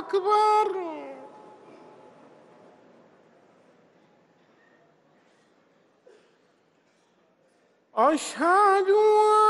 أكبر. أشهد أن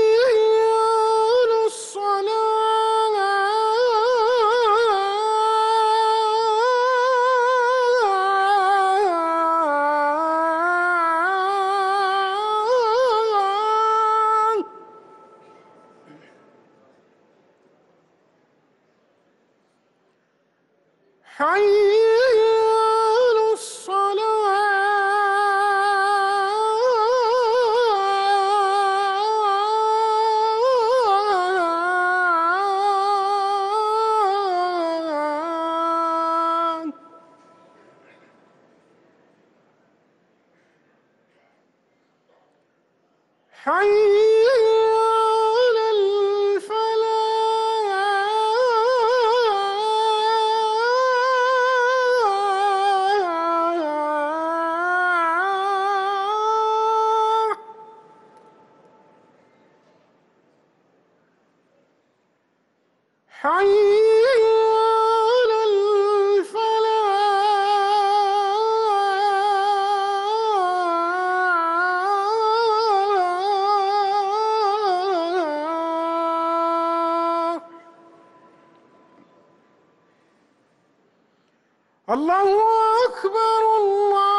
حي الصلاة. حي حي الله أكبر الله